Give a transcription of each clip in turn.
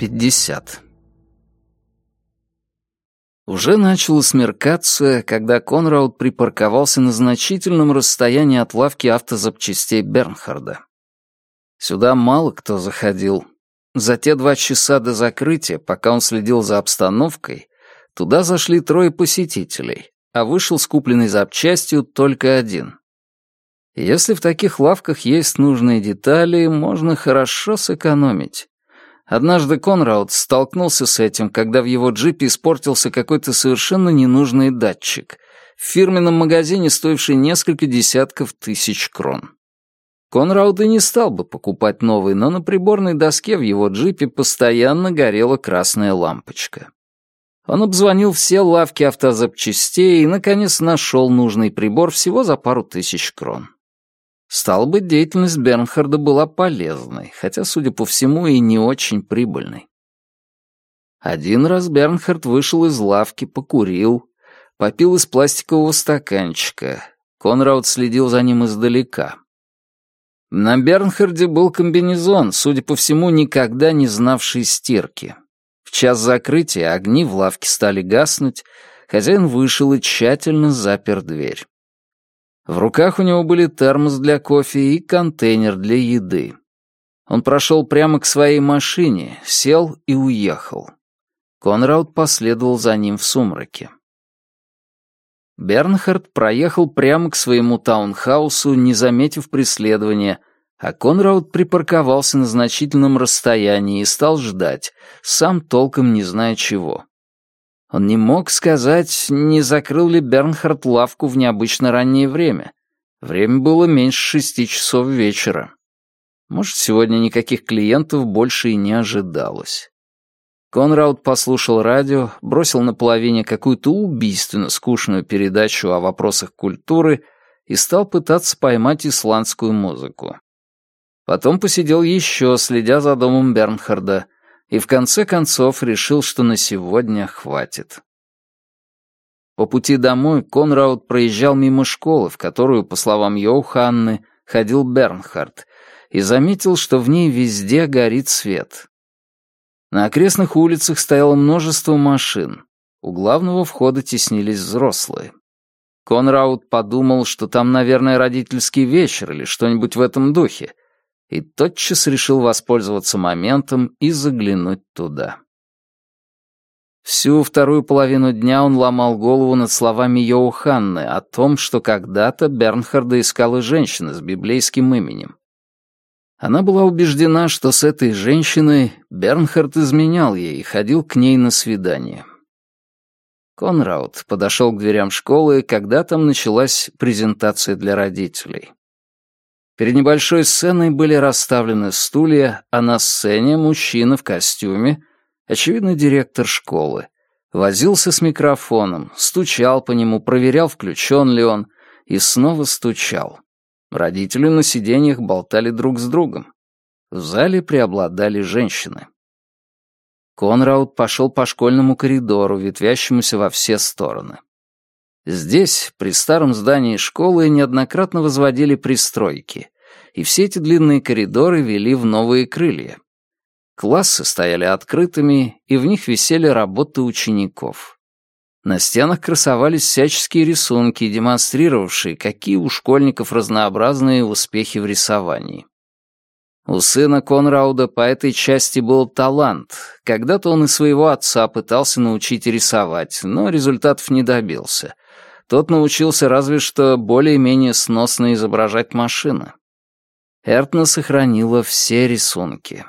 50 Уже начало смеркаться, когда Конрауд припарковался на значительном расстоянии от лавки автозапчастей Бернхарда. Сюда мало кто заходил. За те два часа до закрытия, пока он следил за обстановкой, туда зашли трое посетителей, а вышел с купленной запчастью только один. Если в таких лавках есть нужные детали, можно хорошо сэкономить. Однажды Конрауд столкнулся с этим, когда в его джипе испортился какой-то совершенно ненужный датчик в фирменном магазине, стоивший несколько десятков тысяч крон. Конрауд и не стал бы покупать новый, но на приборной доске в его джипе постоянно горела красная лампочка. Он обзвонил все лавки автозапчастей и, наконец, нашел нужный прибор всего за пару тысяч крон. Стало быть, деятельность Бернхарда была полезной, хотя, судя по всему, и не очень прибыльной. Один раз Бернхард вышел из лавки, покурил, попил из пластикового стаканчика. Конрауд следил за ним издалека. На Бернхарде был комбинезон, судя по всему, никогда не знавший стирки. В час закрытия огни в лавке стали гаснуть, хозяин вышел и тщательно запер дверь. В руках у него были термос для кофе и контейнер для еды. Он прошел прямо к своей машине, сел и уехал. Конрауд последовал за ним в сумраке. Бернхард проехал прямо к своему таунхаусу, не заметив преследования, а Конрауд припарковался на значительном расстоянии и стал ждать, сам толком не зная чего. Он не мог сказать, не закрыл ли Бернхард лавку в необычно раннее время. Время было меньше шести часов вечера. Может, сегодня никаких клиентов больше и не ожидалось. Конрауд послушал радио, бросил на половине какую-то убийственно скучную передачу о вопросах культуры и стал пытаться поймать исландскую музыку. Потом посидел еще, следя за домом Бернхарда — и в конце концов решил, что на сегодня хватит. По пути домой Конрауд проезжал мимо школы, в которую, по словам Йоханны, ходил Бернхард, и заметил, что в ней везде горит свет. На окрестных улицах стояло множество машин. У главного входа теснились взрослые. Конрауд подумал, что там, наверное, родительский вечер или что-нибудь в этом духе, и тотчас решил воспользоваться моментом и заглянуть туда. Всю вторую половину дня он ломал голову над словами Йоуханны о том, что когда-то Бернхарда искала женщина с библейским именем. Она была убеждена, что с этой женщиной Бернхард изменял ей и ходил к ней на свидание. Конрауд подошел к дверям школы, когда там началась презентация для родителей. Перед небольшой сценой были расставлены стулья, а на сцене мужчина в костюме, очевидно, директор школы, возился с микрофоном, стучал по нему, проверял, включен ли он, и снова стучал. Родители на сиденьях болтали друг с другом. В зале преобладали женщины. Конрауд пошел по школьному коридору, ветвящемуся во все стороны. Здесь, при старом здании школы, неоднократно возводили пристройки, и все эти длинные коридоры вели в новые крылья. Классы стояли открытыми, и в них висели работы учеников. На стенах красовались всяческие рисунки, демонстрировавшие, какие у школьников разнообразные успехи в рисовании. У сына Конрауда по этой части был талант. Когда-то он и своего отца пытался научить рисовать, но результатов не добился. Тот научился разве что более-менее сносно изображать машины. Эртна сохранила все рисунки.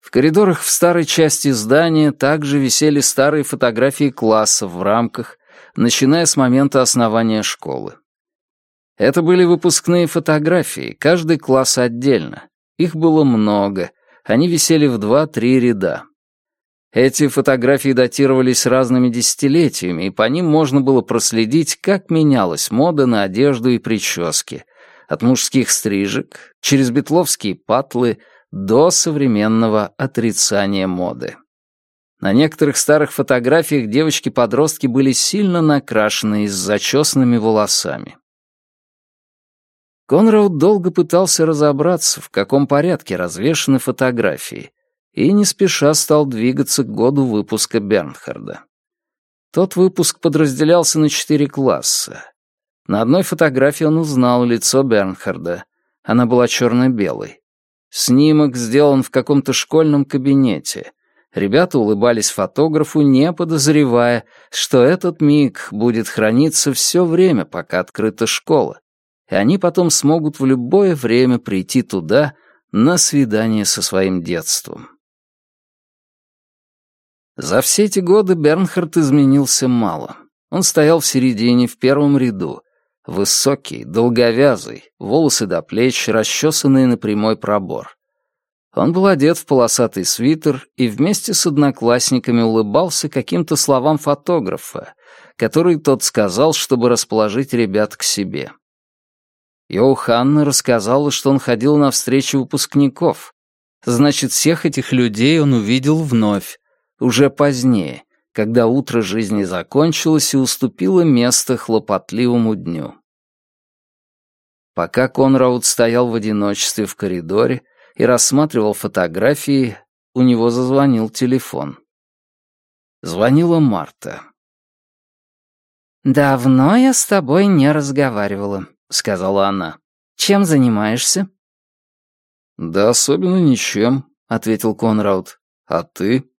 В коридорах в старой части здания также висели старые фотографии классов в рамках, начиная с момента основания школы. Это были выпускные фотографии, каждый класс отдельно. Их было много, они висели в два-три ряда. Эти фотографии датировались разными десятилетиями, и по ним можно было проследить, как менялась мода на одежду и прически, от мужских стрижек, через бетловские патлы, до современного отрицания моды. На некоторых старых фотографиях девочки-подростки были сильно накрашены и с зачесанными волосами. Конрауд долго пытался разобраться, в каком порядке развешаны фотографии, и не спеша стал двигаться к году выпуска Бернхарда. Тот выпуск подразделялся на четыре класса. На одной фотографии он узнал лицо Бернхарда. Она была черно-белой. Снимок сделан в каком-то школьном кабинете. Ребята улыбались фотографу, не подозревая, что этот миг будет храниться все время, пока открыта школа, и они потом смогут в любое время прийти туда на свидание со своим детством. За все эти годы Бернхард изменился мало. Он стоял в середине, в первом ряду. Высокий, долговязый, волосы до плеч, расчесанные на прямой пробор. Он был одет в полосатый свитер и вместе с одноклассниками улыбался каким-то словам фотографа, который тот сказал, чтобы расположить ребят к себе. Йоуханна рассказала, что он ходил на встречи выпускников. Значит, всех этих людей он увидел вновь, уже позднее, когда утро жизни закончилось и уступило место хлопотливому дню. Пока Конрауд стоял в одиночестве в коридоре и рассматривал фотографии, у него зазвонил телефон. Звонила Марта. «Давно я с тобой не разговаривала», — сказала она. «Чем занимаешься?» «Да особенно ничем», — ответил Конрауд. «А ты?»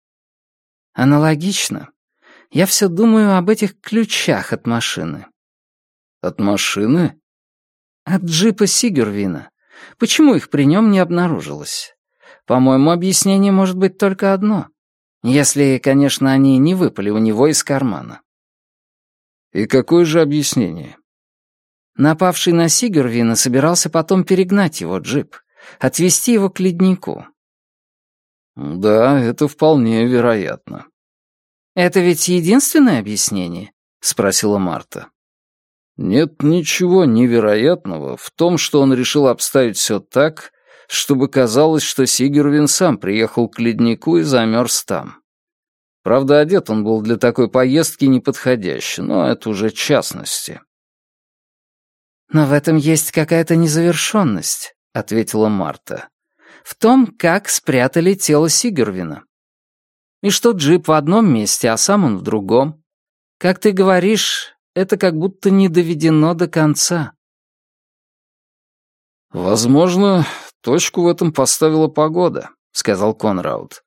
Аналогично. Я все думаю об этих ключах от машины. От машины? От джипа Сигервина. Почему их при нем не обнаружилось? По-моему, объяснение может быть только одно. Если, конечно, они не выпали у него из кармана. И какое же объяснение? Напавший на Сигервина собирался потом перегнать его джип, отвезти его к леднику. «Да, это вполне вероятно». «Это ведь единственное объяснение?» — спросила Марта. «Нет ничего невероятного в том, что он решил обставить все так, чтобы казалось, что Сигервин сам приехал к леднику и замерз там. Правда, одет он был для такой поездки неподходящий, но это уже частности». «Но в этом есть какая-то незавершенность», — ответила Марта в том, как спрятали тело Сигервина. И что джип в одном месте, а сам он в другом. Как ты говоришь, это как будто не доведено до конца. «Возможно, точку в этом поставила погода», — сказал Конрауд.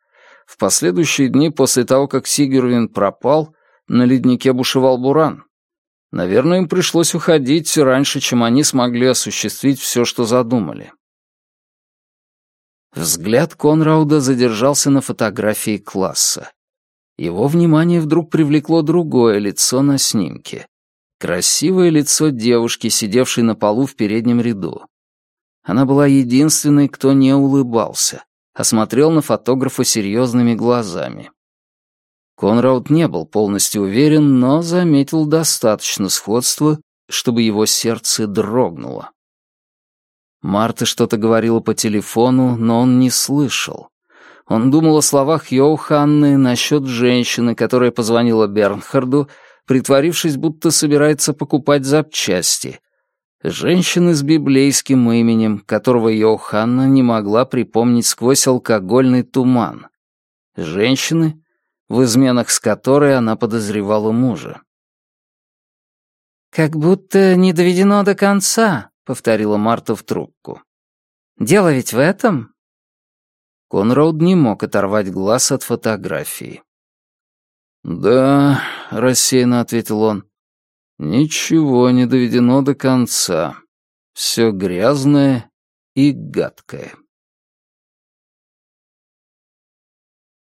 В последующие дни после того, как Сигервин пропал, на леднике бушевал буран. Наверное, им пришлось уходить раньше, чем они смогли осуществить все, что задумали. Взгляд Конрауда задержался на фотографии класса. Его внимание вдруг привлекло другое лицо на снимке. Красивое лицо девушки, сидевшей на полу в переднем ряду. Она была единственной, кто не улыбался, а смотрел на фотографа серьезными глазами. Конрауд не был полностью уверен, но заметил достаточно сходства, чтобы его сердце дрогнуло. Марта что-то говорила по телефону, но он не слышал. Он думал о словах Йоуханны насчет женщины, которая позвонила Бернхарду, притворившись, будто собирается покупать запчасти. Женщины с библейским именем, которого Йоуханна не могла припомнить сквозь алкогольный туман. Женщины, в изменах с которой она подозревала мужа. «Как будто не доведено до конца», повторила Марта в трубку. «Дело ведь в этом?» Конрауд не мог оторвать глаз от фотографии. «Да», — рассеянно ответил он, — «ничего не доведено до конца. Все грязное и гадкое».